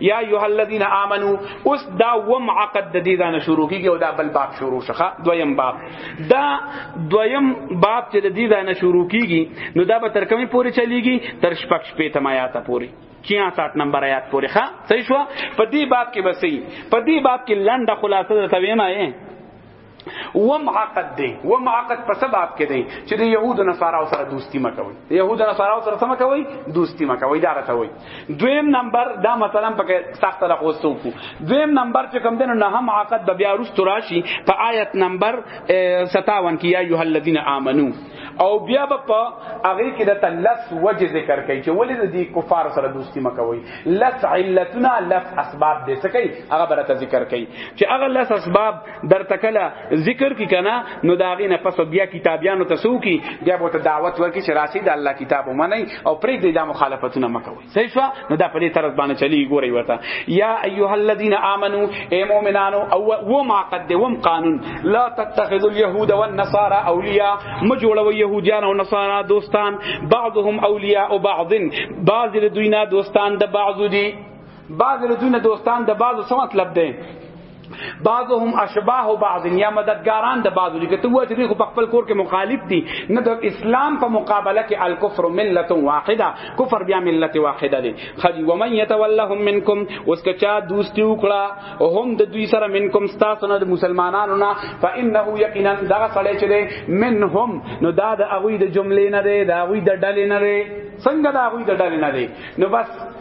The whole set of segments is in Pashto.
یا ایها الذین آمنو اوس دا وم عقد د دې دانه شروع کیږي او دا بل باب شروع شخه دویم باب دا دویم باب چې د دې دانه شروع کیږي نو دا به تر کومه پورې چلیږي تر شپږ شپې تمایاته پورې 66 نمبر آیات پورې ښا صحیح شو په دې باب کې بسې په دې باب کې لنډه خلاصه ته ویمه وم عقد دی وم عقد په سبب کې دی چې د يهود نصارا سره دوستی مکوي يهود نصارا سره سم کوي دوستی مکوي دا راته وي دویم نمبر دا مثلا پکې سخت را خوستو کو دویم نمبر چې کوم دنه نه هم عقد به بیا روس تراشی په آیت نمبر 57 کې یا ایه الذین آمنو او بیا په هغه کې د تلس وجه ذکر کوي چې ولې د دې کفار سره دوستی مکوي لس علتنا لس اسباب دې څه کوي هغه برته ذکر کوي چې هغه لس اسباب در تکلا ذکر کی کنا نو داغی نه پس بیا کتابیانو ته سو کی بیا بوته دعوت ورکی چې راشي د الله کتاب ومني او پرې دې دا مخالفتونه مکوي صحیح شو نو دا په دې طرز باندې چلی ګوري وتا یا ایها الذین آمنو اے مؤمنانو او و ما قدوم قانون لا تتخذوا اليهود والنصارى اولیاء مجوړو يهوديان او نصارا دوستان بعضهم اولیاء بعض بعض د دوی نه دوستان د بعضو دي بعض د دوی نه دوستان د بعضو څه مطلب دی بعضهم اشباه بعض یا مددګاران د بعضو دي که ته وایې چې دوی خو په خپل کور کې مخالف دي نه د اسلام په مقابله کې الکفر ملت واحده کفر بیا ملت واحده دي خدي ومن يتولهم منکم اوس که چا دوستي وکړه او هم د دوی سره منکم تاسو نه د مسلمانانو نه فانه یقینا دا سړی چې دی منهم نو دا د هغوی د جملې نه دی د هغوی د ډلې نه دی څنګه د هغوی د ډلې نه دی نو بس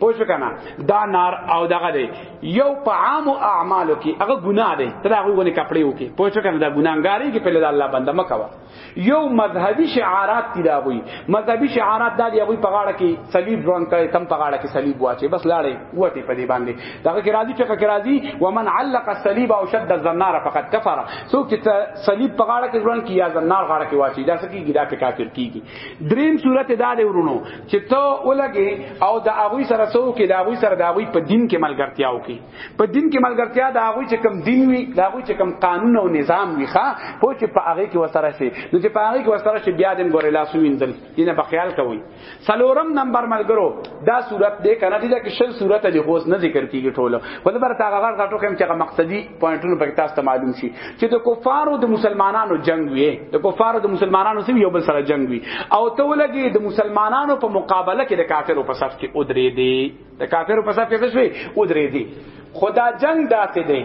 پوه شو کنه دا نار او دغه دی یو په عام اعمالو کې هغه ګناه دی تر هغه غونې کپڑے وکي پوه شو کنه دا ګناګاری کې په الله بنده مکوا یو مذهبي شعارات دی دا وی مذهبي شعارات دا دی وی په غاړه کې صلیب ځوان کوي تم په غاړه کې صلیب واچي بس لاړې وته په دې باندې دا کې راځي چې کې راځي ومن علق الصلیب او شد الزنار فقط کفر څوک چې صلیب په غاړه کې ځوان کې یا زنار غاړه کې واچي دا څه کیږي دا په کافر کیږي دریم صورت دا دی ورونو چې ته ولګې او د هغه سره سو کې د هغه سره د هغه په دین کې ملګرتیا وکې په دین کې ملګرتیا د هغه چې کم دین وي د هغه چې کم قانون او نظام وي ښا خو چې په هغه کې وسره شي نو چې په هغه کې وسره شي بیا دین ګورې لاس وینځل دینه په خیال کوي سلورم نمبر ملګرو دا صورت دې کنه دې کې شل صورت دې غوس نه ذکر کیږي ټوله ولبر تا هغه غټو کوم چې مقصدی پوینټونو په تاسو معلوم شي چې د کفارو د مسلمانانو جنگ وي د کفارو د مسلمانانو سره یو بل سره جنگ وي او ته ولګي د مسلمانانو په مقابله کې د کافرو په صف کې ودرې دي د کافرو په صف کې څه شوي ودرې دي خدا جنگ داسې دی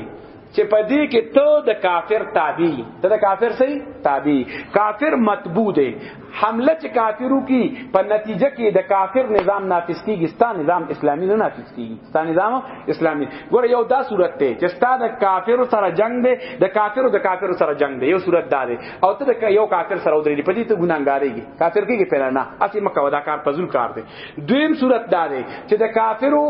چې په دې کې ته د کافر تابع ته د کافر سي تابع کافر متبوع دی حمله چې کافرو کی په نتیجه کې د کافر نظام نافذ کیږي ستا نظام اسلامي نه نافذ کیږي ستا نظام اسلامي ګور یو دا صورت ته چې ستا د کافر سره جنگ دی د کافر د کافر سره جنگ دی یو صورت دا دی او ته د یو کافر سره ودرې په دې ته ګناګارېږي کافر کېږي پیرانه اسی مکه ودا کار پزول کار دی دویم صورت دا دی چې د کافرو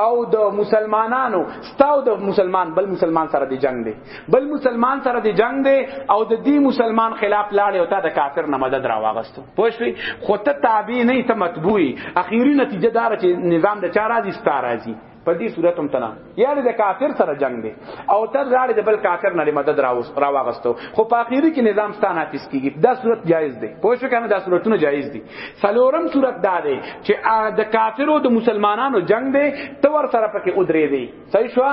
او د مسلمانانو ستاو د مسلمان بل مسلمان سره دی جنگ دی بل مسلمان سره دی جنگ دی او د دې مسلمان خلاف لاړ او تا د کافر نه مدد را واغستو پوښوي خو ته تابع نه ته متبوي اخیری نتیجه دار چې نظام د چا راځي ستا راځي په دې صورت هم تنا یعنی د کافر سره جنگ دی او تر غاړه د بل کافر نه مدد راوس راوغستو خو په اخیری کې نظام ستانه تس کیږي دا صورت جایز دی پوه شو کنه دا صورتونه جایز دي څلورم صورت دا دی چې د کافرو د مسلمانانو جنگ دی ته ور سره پکې ودرې دی صحیح شو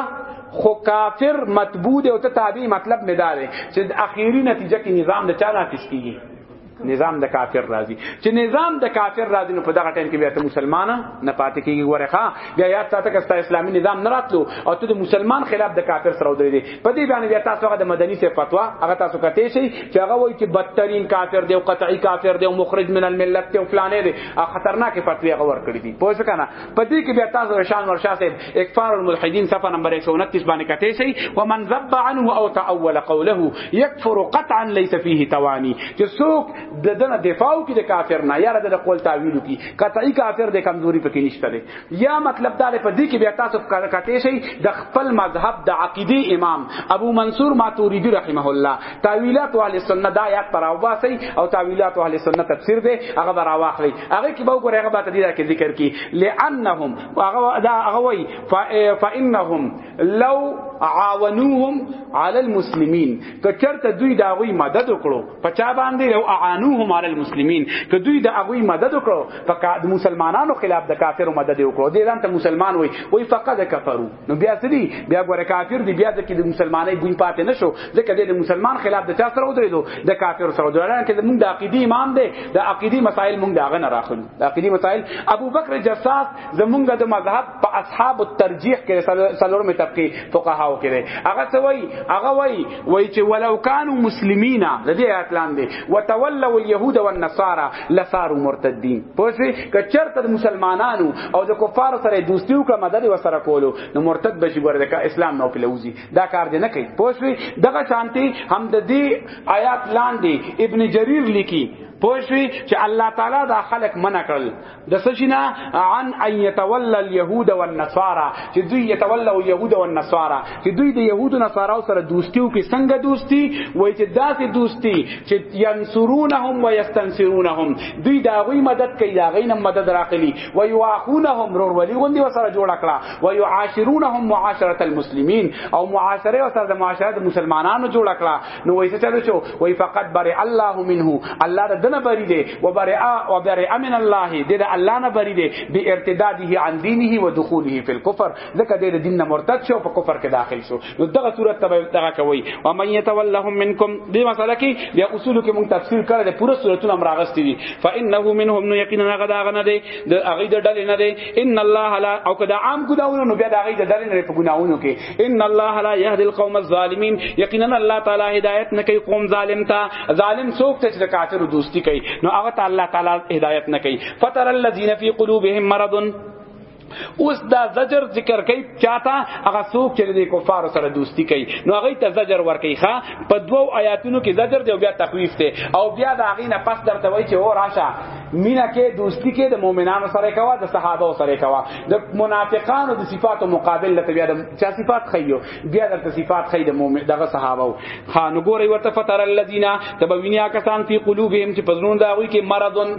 خو کافر مطبوع دی او ته تابع مطلب نه دی چې د اخیری نتیجه کې نظام د چا ناقص کیږي نظام د کافر راضی چې نظام د کافر راضی نو په دغه ټیم کې بیا ته مسلمان نه پاتې کیږي ورخه بیا یاد ساته کستا اسلامي نظام نه راتلو او ته د مسلمان خلاف د کافر سره ودرې په دې باندې بیا تاسو هغه د مدني سي فتوا هغه تاسو کته شي چې هغه وایي چې بدترین کافر دی او قطعي کافر دی او مخرج من الملت ته فلانه دی هغه خطرناک فتوی هغه ور کړی دی پوه شو کنه په دې کې بیا تاسو شان ورشا سي اکفار الملحدین صفه نمبر 129 باندې کته شي ومن ذب عنه او تاول قوله يكفر قطعا ليس فيه تواني چې څوک د دنه دفاع کوي د کافر نه یاره د قول تعویل کوي قطعي کافر د کمزوري پکې نشته یا مطلب دا په دې کې بیا تاسو کاته شي د خپل مذهب د عقیده امام ابو منصور ماتوریدی رحمه الله تاویلات اهل سنت دا یاد پر اوباسي او تاویلات اهل سنت تفسیر دی هغه برا واخلي هغه کې به وګورئ هغه به تدې کې ذکر کی لانهم هغه دا هغه وای فانهم لو عاونوهم علی المسلمین که چرته دوی دا غوی مدد وکړو پچا باندې لو اعانوهم علی المسلمین که دوی دا غوی مدد وکړو فقط مسلمانانو خلاف د کافرو مدد وکړو دې ځان ته مسلمان وای وای فقط کفرو نو بیا سری بیا ګوره کافر دی بیا ځکه د مسلمانۍ بوی پاتې نشو ځکه د مسلمان خلاف د چا سره ودرېدو د کافر سره ودرېدل کې موږ د عقیدی امام دی د عقیدی مسائل موږ دا غنه راخلو د عقیدی مسائل ابو بکر جساس زمونږ د مذهب په اصحاب الترجیح کې سلورم طبقه فقهاو کې هغه څه وای هغه وای وای چې ولو کانوا مسلمینا د دې آیات لاندې وتولوا اليهود والنصارى لصاروا مرتدین پوښي ک چرته د مسلمانانو او د کفارو سره دوستي او مدد وسره کولو نو مرتد بشي ګورده ک اسلام نو پلوزي دا کار دې نه کوي پوښي دغه شانتي هم د دې آیات لاندې ابن جریر لیکي پوښي چې الله تعالی دا خلق منع کړل د سچنا عن ان يتولى اليهود والنصارى چې دوی يتولى اليهود والنصارى چې دوی د يهود او نصارا سره دوستي او کې څنګه دوستي وای چې داسې دوستي چې ينصرونهم ويستنصرونهم دوی دا غوي مدد کوي دا غي نه مدد راخلي ويواخونهم رور ولي غوندي وسره جوړ کړه ويعاشرونهم معاشره المسلمين او معاشره وسره د معاشره د مسلمانانو جوړ کړه نو وای څه چلو شو وای فقط بر الله منه الله د دنه بری دی و بر او بر امن الله د الله نه بری دی به ارتداده عن دینه و دخوله فی الكفر ځکه د دین نه مرتد شو په کفر کې داخل شو نو دغه صورت ته دغه کوي و من يتولهم منکم دې مسله کې بیا اصول کې مونږ تفسیر کړل د پوره صورتونه امراغستی دي فانه منهم نو یقینا هغه داغه نه دی د هغه د ډلې نه دی ان الله لا او کدا عام ګداونه نو بیا دغه د ډلې نه په ګناونو کې ان الله لا يهدي القوم الظالمين یقینا الله تعالی هدایت نه کوي قوم ظالم ته ظالم څوک ته چې کافر دوستی کوي نو هغه ته الله تعالی هدایت نه کوي فتر الذين في قلوبهم مرض اوس دا زجر ذکر کوي چاته هغه څوک چې د کفار سره دوستی کوي نو هغه ته زجر ورکي ښا په دوو آیاتونو کې زجر دی او بیا تخویف دی او بیا دا غینه پس درته وایي چې او راشه مینا کې دوستی کې د مؤمنانو سره کوا د صحابه سره کوا د منافقانو د صفاتو مقابل لته بیا د چا صفات خيو بیا د صفات خي د مؤمن دغه صحابه ها نو ګوري ورته فتر الذين تبوینیا کسان فی قلوبهم چې پزرون دا وی کې مرضن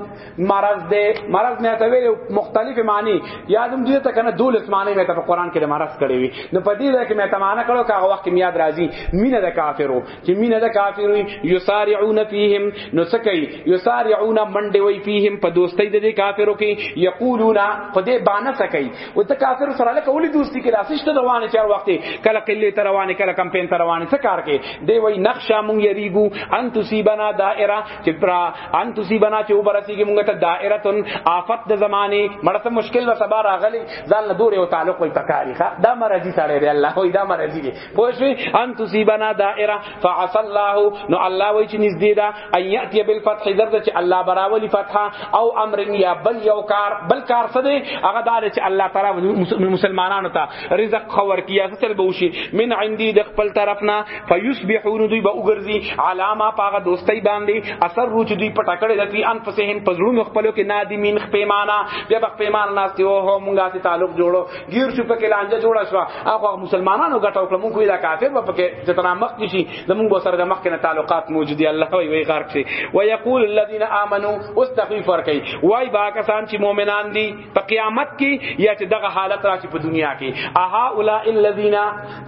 مرض ده مرض نه ته ویل مختلف معنی یادم دې ته کنه دولس معنی مې ته په قران کې د مرض کړې وی نو په دې ځای کې مې ته معنی کړو کاغه وخت کې میاد راځي مینه د کافرو چې مینه د کافر وي یسارعون فیهم نو سکی یسارعون منډه وی فیهم په دوستۍ د کافرو کې یقولون په دې باندې سکی او ته کافر سره لکه ولې دوستی کې لاسش ته روانه چار وخت کله قله تر روانه کله کمپین تر روانه څه کار کې دی وی نقشا مون یریګو ان تصیبنا دائره چې پرا ان تصیبنا چې وبرسیږي مونږ ته دائره تن آفت د زمانه مړته مشکل و سبا راغلی ځان له دور یو تعلق وي پکاري ښا دا مرضی سره دی الله وي دا مرضی دی پوښوي ان تصيبنا دائره فعسى الله نو الله وای چې نږدې ده ان ياتي بالفتح زرد چې الله براولي فتحه او امر یا بل یو کار بل کار څه دی هغه دار چې الله تعالی مسلمانانو ته رزق خور کیا ستل بوشي من عندي د خپل طرفنا فيصبحون دوی به وګرځي علامه پاغه دوستۍ باندې اثر روچ دوی پټ کړي د دوی انفسهم پزړو خپلو کې نادمین خپېمانه بیا به خپېمانه ناستي او مونږه تعلق جوړو غیر شو پکې لانجه جوړه شو هغه مسلمانانو ګټه وکړه مونږ کوی دا کافر به پکې چې تنا مخ کې شي د مونږ سره د مخ کې نه تعلقات موجود دي الله وی وی غرق شي ويقول الذين امنوا استغفر ورکي وای با کسان چې مؤمنان دي په قیامت کې یا چې دغه حالت راشي په دنیا کې اها اولئک الذين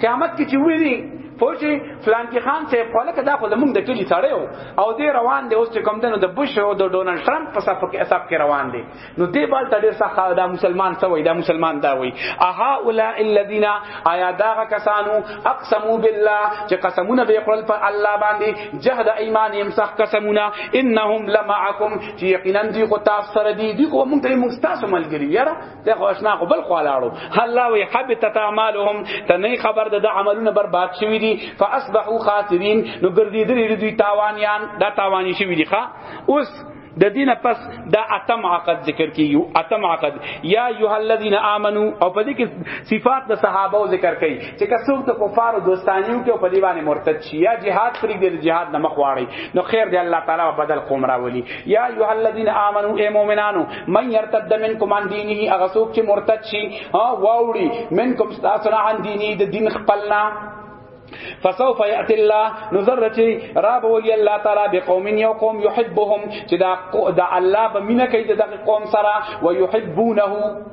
قیامت کې چې ویلي پوښي فلان کې خان صاحب خو لکه دا خو زمونږ د کلی سړی او دې روان دی اوس چې کوم دنو د بوش او د ډونالد ټرمپ په صف کې حساب کې روان دی نو دی بال ته ډیر سخت دا مسلمان څه وای دا مسلمان دا وای اها اولئ الذین آیا دا کسانو اقسموا بالله چې قسمونه به خپل په الله باندې جهد ایمانهم سخت قسمونه انهم لمعکم چې یقینا دی خو تاسو سره دی دی خو مونږ ته مونږ تاسو ملګری یاره ته خو آشنا خو بل خلاړو الله وی حبتت اعمالهم ته نه خبر د عملونه برباد شوی دي فاصبحوا خاسرین نو ګرځیدلی دوی تاوانیان دا تاوانی شوی دي ښا اوس د دینه پس دا اتم عقد ذکر کیو اتم عقد یا ایها الذین آمنو او په دې کې صفات د صحابه ذکر کړي چې کڅوګ د کفارو دوستانیو کې په دی باندې مرتد شي یا jihad پرې د jihad نه مخواړي نو خیر دی الله تعالی بدل قوم راولي یا ایها الذین آمنو ای مؤمنانو من یرتد منکم عن دینه هغه څوک چې مرتد شي ها واوړي منکم تاسو نه عن دینه د دین خپلنا فسوف یاتی الله نظر چی را بولی الله تعالی بقوم یو قوم یحبهم چې دا دا الله به مینه کوي د دغه قوم سره و یحبونه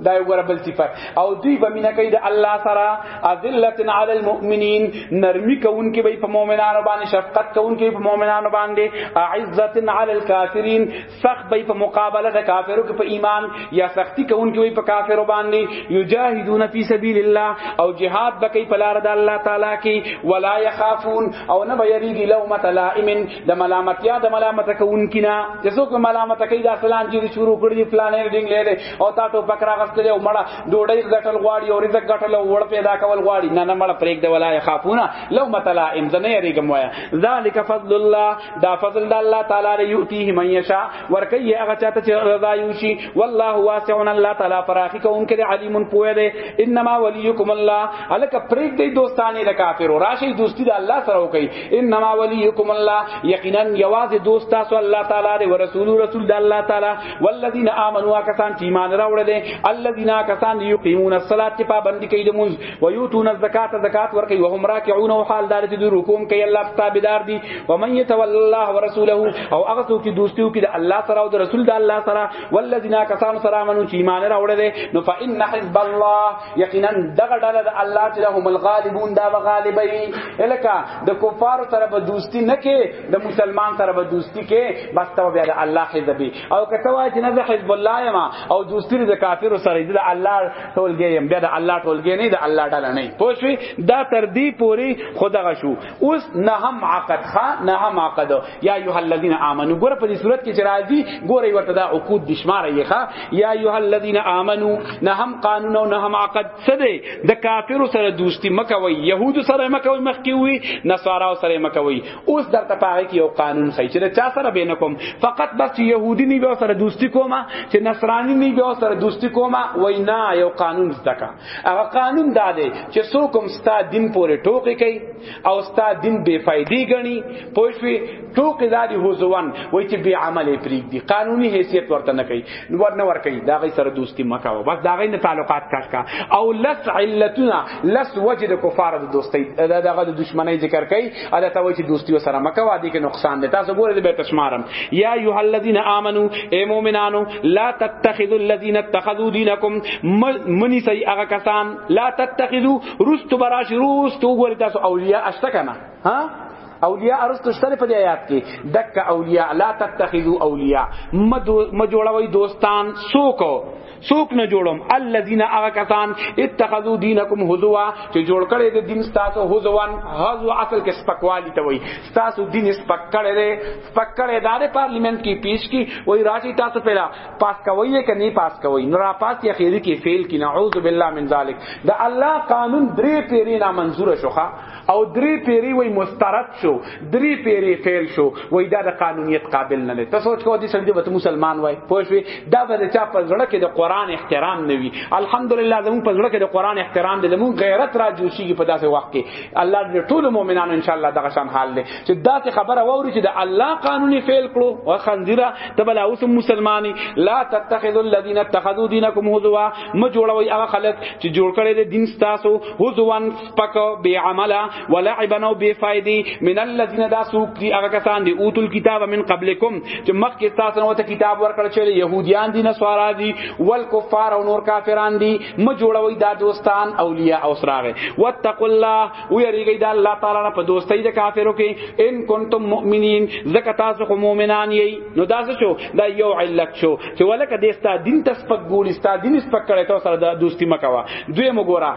دا یو غره بل صفت او دوی به مینه کوي د الله سره ذلت علی المؤمنین نرمی کوونکی به په مؤمنانو باندې شفقت کوونکی په مؤمنانو باندې عزت علی الکافرین سخت به په مقابله د کافرو کې په ایمان یا سختی کوونکي وي په کافرو باندې یجاهدون فی سبیل الله او جهاد بکې په لار د الله تعالی کې ولا یخافون او نه به یریږي لومت لائم د ملامتیا د ملامت کوونکي نه چې څوک ملامت کوي د اسلام جی شروع کړی دی پلان ډینګ لري او تا ټو پکرا غستل او مړه ډوډۍ غټل غواړي او رزق غټل او وړ پیدا کول غواړي نه نه مړه پرېګ د ولا یخافون لومت لائم زنه یریږم وایا ذالک فضل الله دا فضل د الله تعالی له یوتیه من یشا ورکی هغه چاته چې رضا یوشي والله واسع الله تعالی فراخی کوونکی دی علیم پوهه دی انما ولیکم الله الک پریک دی دوستانه د کافر راشي دوستی د الله سره وکي انما ولیکم الله یقینا یواز دوست تاسو الله تعالی دی ورسول رسول د الله تعالی والذین آمنوا کسان چې ایمان راوړل الذین کسان یقیمون الصلاة چې پابند کوي د مونږ ویوتون الزکات زکات ورکي وهم راکعون او حال دار چې دوی رکوع کوي الله تعالی دار دي ومن يتولى الله ورسوله او هغه څوک چې دوستي وکړي د الله سره او د رسول د الله سره والذین کسان سره منو چې ایمان راوړل دي نو فإن حزب الله یقینا دغه ډله د الله چې هم الغالبون دا غالبي الکه د کفار سره به دوستي نه کې د مسلمان سره به دوستي کې بس ته بیا د الله حزبي او کته وای چې نه حزب الله یما او دوستي د کافر سره د الله ټولګي بیا د الله ټولګي نه د الله ډله نه پوښوي دا تر دې پوری خدغه شو اوس نهم عقد خا نهم عقد یا ایها الذین آمنو ګوره په دې صورت کې چې راځي ګوره ورته دا عقود بشمار یې ښا یا ایها الذین آمنو نهم قانون او نهم عقد څه دی د کافرو سره دوستی مکوي يهود سره مکوي مخکې وي نصارا سره مکوي اوس درته پاره کې یو قانون خی چې چا سره بینکم فقط بس يهودي نه به سره دوستی کومه چې نصرانی نه به سره دوستی کومه وینا یو قانون زده هغه قانون دا دی چې څوک هم ستا دین پورې ټوکې کوي او ستا دین بے فائدې ګڼي پوه شوې ټوکې دا دی هوزوان وایي چې بې عملې پرېږدي قانوني حیثیت ورته نه کوي ور نه ور کوي دا غي سره دوستی مکوه بس دا غي نه تعلقات کټ کا او لس علتونه لس وجه د کفار د دوستی دغه د دشمنی ذکر کوي ادا ته وای چې دوستیو سره مکه وادي کې نقصان دی تاسو ګورئ به تشمارم یا ایه الذین آمنو ای مؤمنانو لا تتخذوا الذین اتخذوا دینکم منی سی هغه کسان لا تتخذوا رست براش رست وګورئ تاسو اولیاء اشته کنه ها اولیاء ارستو شته په دې آیات کې دک اولیاء لا تتخذوا اولیاء مجوړوي دوستان سوکو سوک نه جوړم الذين هغه کسان اتخذوا دينكم هزوا چې جوړ کړي د دین تاسو هزوان هزو اصل کې سپکوالی ته وای تاسو دین سپک کړي دي سپک کړي دار پارلیمنت کې پیش کی وای راځي تاسو پیدا پاس کوي یا کني پاس کوي نو را پاس یا خیری کې فیل کی نعوذ بالله من ذلک دا الله قانون درې پیری نه منظور شوخه او درې پیری وای مسترد شو درې پیری فعل شو وای دا د قانونیت قابل نه دی ته سوچ کوه دې سړي به ته مسلمان وای پوه شوې دا به چا په زړه کې د قران احترام نه وي الحمدلله زموږ په زړه کې د قران احترام دی زموږ غیرت را جوشيږي په داسې وخت کې الله دې ټول مؤمنانو ان شاء الله دغه شان حال دی چې دا ته خبره ووري چې د الله قانوني فعل کړو او خنديره ته بل اوس مسلمانې لا تتخذوا الذين اتخذوا دينكم هزوا ما جوړوي هغه خلک چې جوړ کړي دي دین تاسو هزوا پکو بی عملا ولعبا نو بی فائدی من الذين دا سوق دی هغه کسان دی اوتل کتاب من قبلکم چې مخکې تاسو نو ته کتاب ورکړ چې يهوديان دي نصارا دي والکفار او نور کافران دي م جوړوي دا دوستان اولیاء او سراغه واتقوا الله او یریږي دا الله تعالی نه په دوستۍ د کافرو کې ان کنتم مؤمنین زکه تاسو خو مؤمنان یې نو دا څه شو دا یو علت شو چې ولکه دې ستا دین تسپک ګولی ستا دین سپک کړي تاسو سره دوستی مکوا دوی مګورا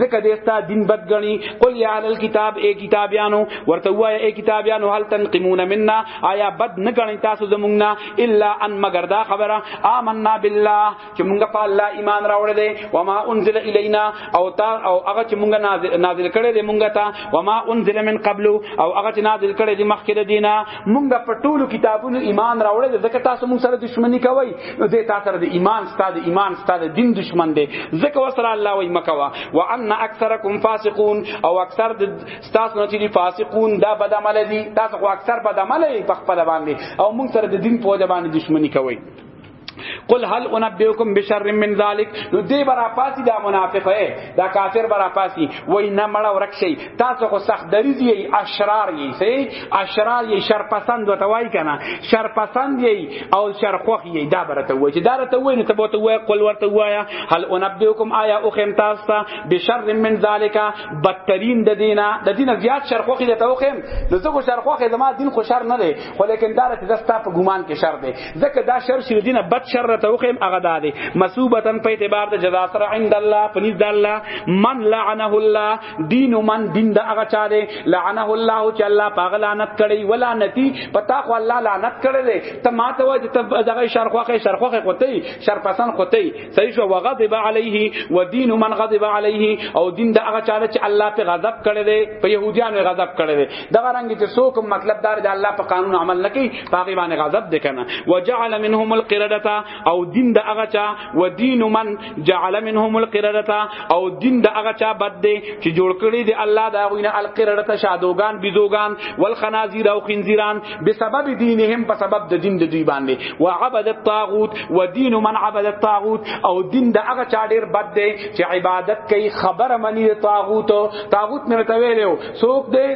ځکه دې ستا دین بد غني قل یا اهل الكتاب اے کتابیانو ورته وای اے کتابیانو هل تنقمون منا آیا بد نه غني تاسو زمونږ نه الا ان مگر دا خبره آمنا بالله چې مونږ په الله ایمان راوړل دي وما انزل الینا او تا او هغه چې مونږ نازل کړي دي مونږ ته وما انزل من قبل او هغه چې نازل کړي دي مخکې دینه مونږ په ټولو کتابونو ایمان راوړل ځکه تاسو مونږ سره دښمنی کوي نو دې تاسو سره د ایمان ستاسو ایمان ستاسو دین دښمن دی ځکه وسره الله وای مکوا وان اکثرکم فاسقون او اکثر تاسو نه چې فاسقون دا بد عمل دي تاسو خو اکثر بد عمل په خپل باندې او مونږ سره د دین په وجه باندې دښمنی کوي قل هل انبئکم بشر من ذلک نو دی برا پاسی دا منافق ہے دا کافر برا پاسی وای نه مړه ورک شي تاسو خو سخت دریز یی اشرار یی سی اشرار یی شر پسند وته وای کنه شر پسند یی او شر خوخ یی دا برته وای چې دا رته وای نو ته بوته وای قل ورته وای هل انبئکم آیا او خم تاسو بشر من ذلک بدترین د دینه د دینه زیات شر خوخ دی ته وخم نو زه خو شر خوخ زما دین خو شر نه دی خو لیکن دا رته زستا په ګمان کې شر دی ځکه دا شر شر دینه بد شر ته وخیم هغه دا دی مسوبتن په اعتبار د جزا سره عند الله پنځ د الله من لعنه الله دین من دین د هغه چا دی لعنه الله چې الله پاغه لعنت کړي ولا نتی پتا خو الله لعنت کړي ته ما ته وای ته دغه شر خوخه شر خوخه کوتي شر پسند کوتي صحیح شو وغضب علیه و دین من غضب علیه او دین دا هغه چاله چې الله په غضب کړی دی په يهوديانو غضب کړی دی دا رنګ چې څوک مطلب دار دی الله په قانون عمل نه کوي په هغه باندې غضب دی کنه وجعل منهم القردة او دین دا هغه چا و دین من جعل منهم القردة او دین دا هغه چا بد دی چې جوړ کړی دی الله دا غوینه القردة شادوغان بيزوغان والخنازير او خنزيران بسبب دینهم په سبب د دین د دوی باندې و عبد الطاغوت و دین من عبد الطاغوت او دین د هغه چا ډیر بد دی چې عبادت کوي خبره منی د طاغوت طاغوت مې ته ویلو څوک دی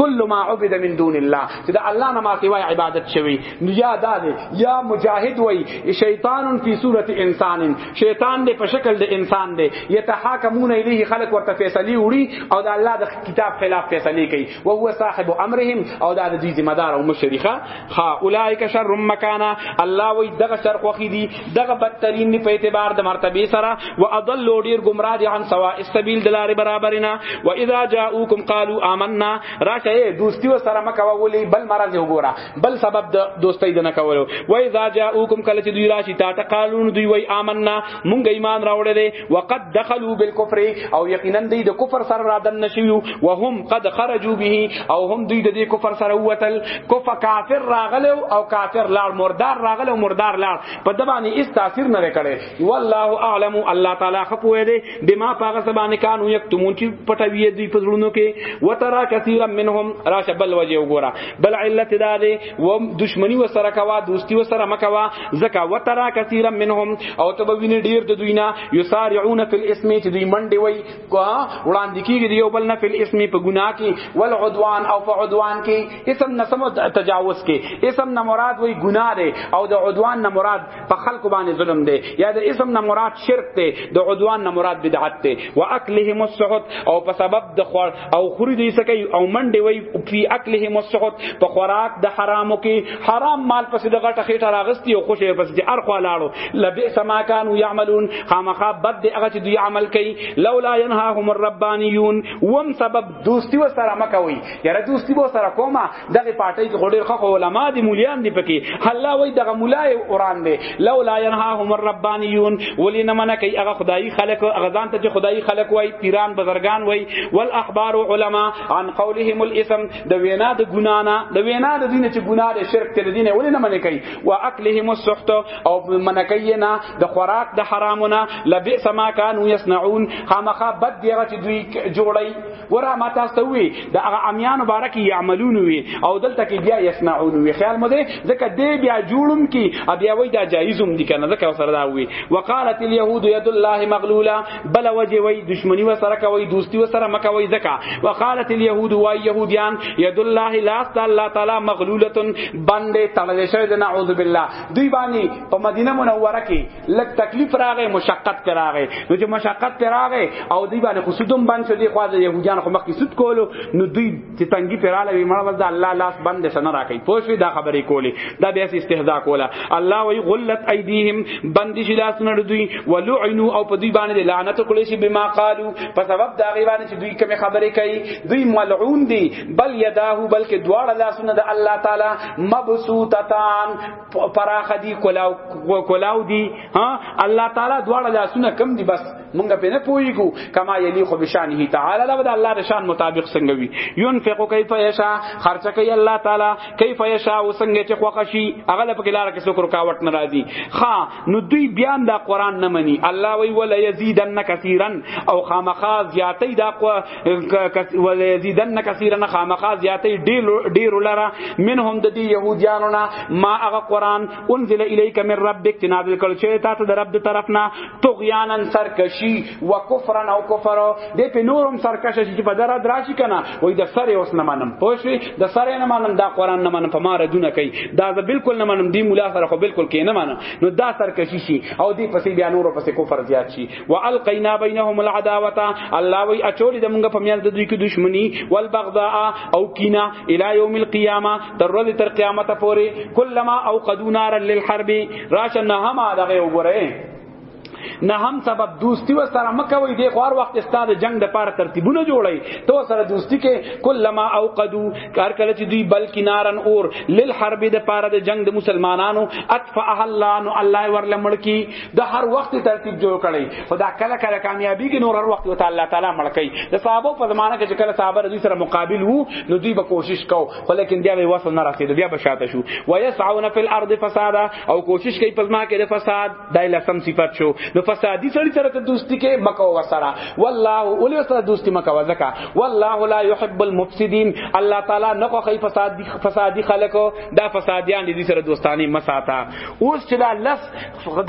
کل ما عبد من دون الله چې د الله نه ما سوا عبادت شوی نو یا دا دی یا مجاهد وای شیطان فی صورت انسان شیطان دی په شکل د انسان دی یتحاکمون الیه خلق ورته فیصله وړي او د الله د کتاب خلاف فیصله کوي و هو صاحب امرهم او دا د دوی ذمہ دار او مشریخه ها اولایک شر مکانا الله وی دغه شر خوخی دی دغه بدترین دی په اعتبار د مرتبه سره و اضل ډیر گمراه دي عن سوا السبیل دلار برابرنا و اذا جاءوکم قالوا آمنا راشه دوستی و سره مکه ولی بل مرز وګوره بل سبب د دوستۍ د نه کولو وای ذا جاءوکم کله چې دوی راشي تا ته قالون دوی وای آمنا مونږ ایمان راوړل دي وقد دخلوا بالكفر او یقینا دوی د کفر سره را دن نشیو وهم قد خرجوا به او هم دوی د دې کفر سره وتل کفر کافر راغل او کافر لار مردار راغل او مردار لار په دبانې اس تاثیر نه کړي والله اعلم الله تعالی خپوي دي بما پاغه سبانه کانو یکتمون چې پټوی دوی په زړونو کې وترا کثیر منهم راشه بل وجه وګوره بل علت دا دی و دشمنی و سره کوا دوستی و سره مکوا زکا وترا کثیر منهم او ته ویني ډیر د دوی نه یسارعون فی الاسم چې دوی منډي وای وړاندې کیږي دی یو بل نه فی الاسم په ګناه کې ول عدوان او په عدوان کې اسم نه سم تجاوز کې اسم نه مراد وای ګناه دی او د عدوان نه مراد په خلق باندې ظلم دی یا د اسم نه مراد شرک دی د عدوان نه مراد بدعت دی واکلهم السحت او په سبب د خور او خوري دی سکی او منډي وی فی اکلهم السحت په خوراک د حرامو کې حرام مال پس د غټه خېټه راغستی او خوشې پس د ارخوا لاړو لبئس ما كانوا يعملون خامخا بد هغه چې دوی عمل کوي لولا ينهاهم الربانيون وم سبب دوستی و سره مکوي یاره دوستی و سره کومه دغه پارټي کې غوډیر خو علما دي مولیان دي پکې الله وای دغه مولای اوران دي لولا ينهاهم الربانيون ولین من کوي هغه خدای خلق هغه ځان ته خدای خلق وای پیران بزرگان وای والاحبار علما عن قولهم الاسم د وینا د ګنا نه د وینا د دین چې ګنا د شرک ته دین ولین من کوي واکلهم السحت او من کوي نه د خوراک د حرامونه لبئس ما كانوا يصنعون خامخا بد دیغه چې دوی جوړي ورا ما تاسو ته وی د هغه امیان مبارک یعملون وی او دلته کې بیا یسمعون وی خیال مو دې ځکه دې بیا جوړم کی بیا وای دا جایزم دي کنه ځکه سره دا وی وقالت اليهود يد الله مغلوله بل وجه وی دشمنی و سره کوي دوستی و سره مکوي ځکه وقالت اليهود وای يهوديان يد الله لا الله تعالی مغلوله باندې تړل شوی د نعوذ بالله دوی باندې په مدینه منوره کې لک تکلیف راغې مشقت پر راغې نو چې مشقت پر راغې او دی باندې خو سودم باندې شو دی خو د يهودانو خو مخکې سود کولو نو دوی چې تنګي پر رااله وي مړ ورته الله لاس بند سن راکې پوښې دا خبرې کولې دا به استهزاء کوله الله وی غلت ايديهم بند شي لاس نه دوی ولعنوا او په دوی باندې لعنت کولې شي بما قالو په سبب دا غي باندې چې دوی کوم خبرې کوي دوی ملعون دي بل يداه بلکې دواړه لاسونه د الله تعالی مبسوطتان پراخ دی کولاو کولاو دی ها الله تعالی دواړه لاسونه کم دی بس مونږ په نه پویګو کما یلی خو بشانه تعالی دا د الله د شان مطابق څنګه وی ينفق کیف یشا خرچ کوي الله تعالی کیف یشا وسنګ چې خوښ شي هغه په لار کې څوک رکاوټ ناراضي ها نو دوی بیا دا قران نه مني الله وی ولا یزیدن کثیرا او خامخا زیاتې دا قو ولا یزیدن کثیرا خامخا زیاتې ډیر ډیر لره منهم د دې يهوديانو نه ما هغه قران انزل الیک من ربک تنازل کړ چې تاسو د رب د طرف نه طغیانا سرکشی و کفرا او کفر دې په نورم سرکشه چې په درا دراشي کنه وای د سره اوس نه منم پوه د سره نه منم دا قران نه منم په ما ردونه کوي دا زه بالکل نه منم دی مولا سره خو بالکل کې نه منم نو دا سرکشي شي او دی پسې بیا نور پسې کفر زیات شي والقینا بینهم العداوه الله وی اچول د موږ په میان د دوی کې دښمنی والبغضاء او کینا الی یوم القیامه تر ورځې تر قیامت پورې کلمہ او قدو نار للحرب راشن نه هم دغه وګوره نه هم سبب دوستی و سره مکوي د خوار وخت استاد جنگ د پاره ترتیبونه جوړي تو سره دوستی کې کلمہ اوقدو کار کله چې دوی بل کینارن اور للحرب د پاره د جنگ د مسلمانانو اطفا الله نو الله ورله ملکی د هر وخت ترتیب جوړ کړي خدا کله کله کامیابی کې نور هر وخت وته الله تعالی ملکی د صحابه په زمانه کې چې کله صحابه دوی سره مقابل وو نو دوی به کوشش کو خو لیکن بیا به وصل نه رسید بیا به شاته شو ويسعون فی الارض فسادا او کوشش کوي پزما کې د فساد دای لسم صفات شو نو فسادی سړی سره ته دوستی کې مکو وسره والله اولی سره دوستی مکو وزکا والله لا يحب المفسدين الله تعالی نه خو خی فسادی فسادی خلکو دا فسادیان دي سره دوستانی مساتا اوس چې دا لس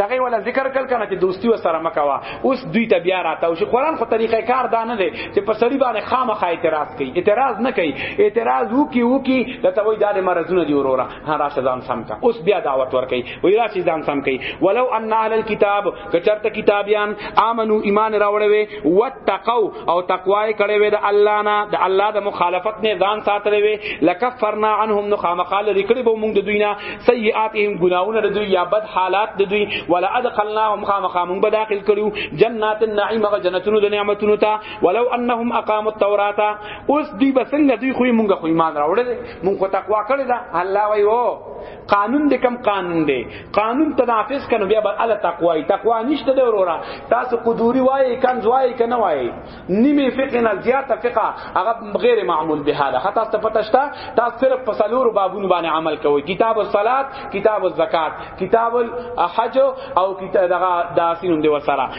دغه ولا ذکر کل کنه چې دوستی وسره مکوا اوس دوی ته بیا راته او قرآن خو طریقه کار دا نه دی چې په سړی باندې خامخا اعتراض کوي اعتراض نه کوي اعتراض وکي وکي دا ته وای دا مرزونه دی وروره ها راشه ځان سم کا اوس بیا دعوت ورکي وی راشه ځان سم کوي ولو ان اهل الكتاب کچرته کتابیان امنو ایمان راوړې وي وتقوا او تقوا یې کړې وي د الله نه د الله د مخالفت نه ځان ساتلې وي لکفرنا عنهم نو خامخال لیکړي به موږ د دوی نه سیئاتهم ګناونه د دوی یا بد حالات د دوی ولا ادخلناهم خامخا موږ به داخل کړو جنات النعیم غ جنتونو د نعمتونو ته ولو انهم اقاموا التوراۃ اوس دوی بسنګ دوی خو موږ خو ایمان راوړل مونږ خو تقوا کړی دا الله وای وو قانون دې کم قانون دې قانون تنافس کنو بیا بل الله تقوا تقوا نشته دی وروره تاسو قدوري وای کم زوای کنه وای نیمه فقه نه زیات فقه هغه غیر معمول به حاله حتی تاسو پته شته تاسو صرف په سلور بابونو باندې عمل کوئ کتاب الصلات کتاب الزکات کتاب الحج او کتاب دغه داسینوم دی وسره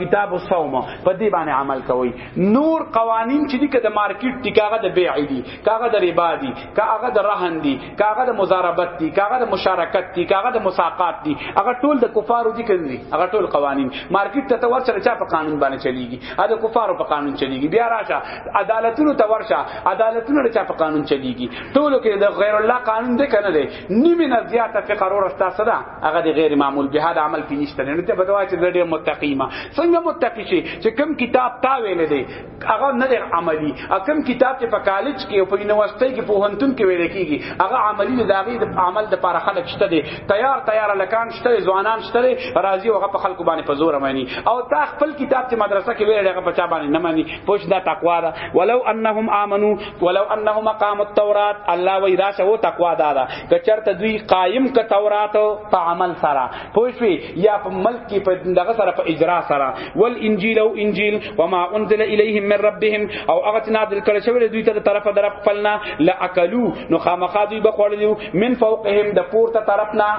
کتاب الصوم په دې باندې عمل کوئ نور قوانین چې دي که د مارکیټ دي کاغه د بیع دي کاغه د ربا دي کاغه د رهن دي کاغه د مزاربت دي کاغه د مشارکت دي کاغه د مساقات دي هغه ټول د کفارو دي کوي هغه ټول قوانین مارکیټ ته تور سره چا په قانون باندې چلیږي ا د کفارو په قانون چلیږي بیا راشه عدالتونو ته ورشه عدالتونو ته چا په قانون چلیږي ټولو کې د غیر الله قانون دی کنه دی نیمه نه زیاته فقه رو رستا صدا هغه دی غیر معمول به حال عمل پی نشته نه ته بدوا چې ډېر متقیمه څنګه متقی شي چې کم کتاب تا ویل دی هغه نه ډېر عملی کم کتاب چې په کالج کې او په یونیورسيټي کې په هنتون کې ویل کیږي هغه عملی نه داغي د عمل د لپاره خلک شته دي تیار تیار لکان شته ځوانان شته راضي هغه په خلکو باندې په زور مانی او تا خپل کتاب چې مدرسه کې ویل هغه په چا باندې نه مانی پوښ دا تقوا ده ولو انهم امنو ولو انهم قاموا التوراۃ الله وی راشه او تقوا دادا که چرته دوی قائم ک تورات په عمل سره پوښوی یا په ملک کې په دغه سره په اجرا سره ول انجیل او انجیل وما انزل الیهم من ربهم او هغه چې نازل کړي شوی دوی ته طرف در خپلنا لاکلوا نو خامخا دوی بخوړل من فوقهم د پورته طرفنا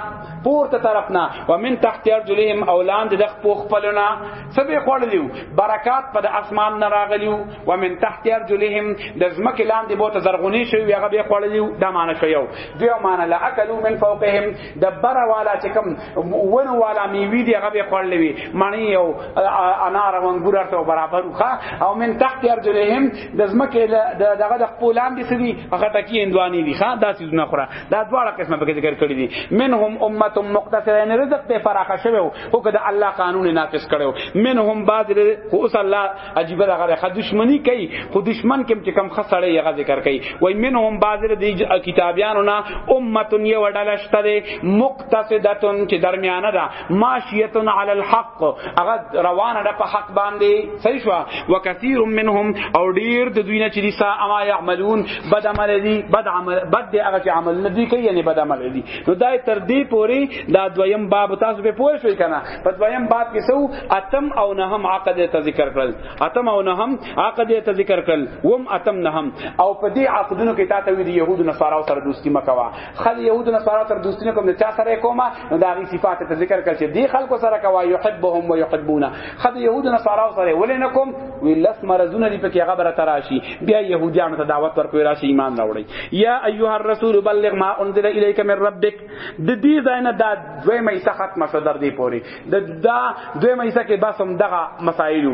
پورته طرفنا ومن تحت ارجلهم اولان د خپل خپلنا سبه خوړل برکات په اسمان نه راغلیو ومن تحت ارجلهم د زمکه لاندې بوته زرغونی شوی وی هغه به خوړلی دا معنی شو یو دی معنی لا اکلو من فوقهم د بره والا چې کوم ون والا میوی دی هغه به خوړلی وی معنی یو انار او انګور ته برابر وخا او من تحت ارجلهم د زمکه دغه د خپلان دي سدي هغه تکي اندوانی دي ښا دا سيزونه خورا دا دواړه قسمه به ذکر کړی دي منهم امه مقتصره یعنی رزق ته فراخ شوی او کده الله قانون نافذ کړو منهم بعض خو الله عجیب دا غره خد دشمنی کوي خو دشمن کوم چې کم خسړې یغه ذکر کوي وای منهم بازر دی کتابیانو نا امتون یو ډلشته دی مقتصدتون چې درمیانه ده ماشیتون علی الحق هغه روانه ده په حق باندې صحیح شو وکثیر منهم او ډیر د دوی نه چې لسا اما یعملون بد عمل دی بد عمل بد دی هغه چې عمل نه دی کوي یعنی بد عمل دی نو دا تر دې پوري دا دویم باب تاسو به پوه شئ کنه په دویم باب کې سو اتم او نهم عقد ته ذکر کړل اتم او نهم عقد ته ذکر کړل وم اتم نهم او په دې عقدونو کې تاسو وی دي يهود نصارا سره دوستی مکوا خل يهود نصارا سره دوستی نه کوم چا سره کوما نو دا غي صفات ته ذکر کړل چې دې خلکو سره کوا يحبهم ويحبونا خد يهود نصارا سره ولې نه کوم وی لس مرزونه دي پکې غبره تراشي بیا يهوديانو ته دعوت ورکوي راشي ایمان راوړي یا ایها الرسول بلغ ما انزل اليك من ربك د دې ځای نه دا دویمه حصہ ختمه شو در دې پورې د دا دویمه حصہ کې بس هم دغه مسایلو